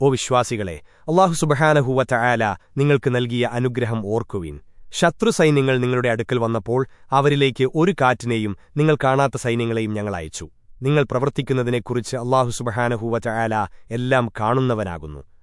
ഓ വിശ്വാസികളെ അള്ളാഹു സുബഹാനഹുവറ്റ ആല നിങ്ങൾക്ക് നൽകിയ അനുഗ്രഹം ഓർക്കുവിൻ. ശത്രുസൈന്യങ്ങൾ നിങ്ങളുടെ അടുക്കൽ വന്നപ്പോൾ അവരിലേക്ക് ഒരു കാറ്റിനെയും നിങ്ങൾ കാണാത്ത സൈന്യങ്ങളെയും ഞങ്ങൾ അയച്ചു. നിങ്ങൾ പ്രവർത്തിക്കുന്നതിനെക്കുറിച്ച് അള്ളാഹു സുബഹാനഹുവറ്റ ആല എല്ലാം കാണുന്നവനാകുന്നു.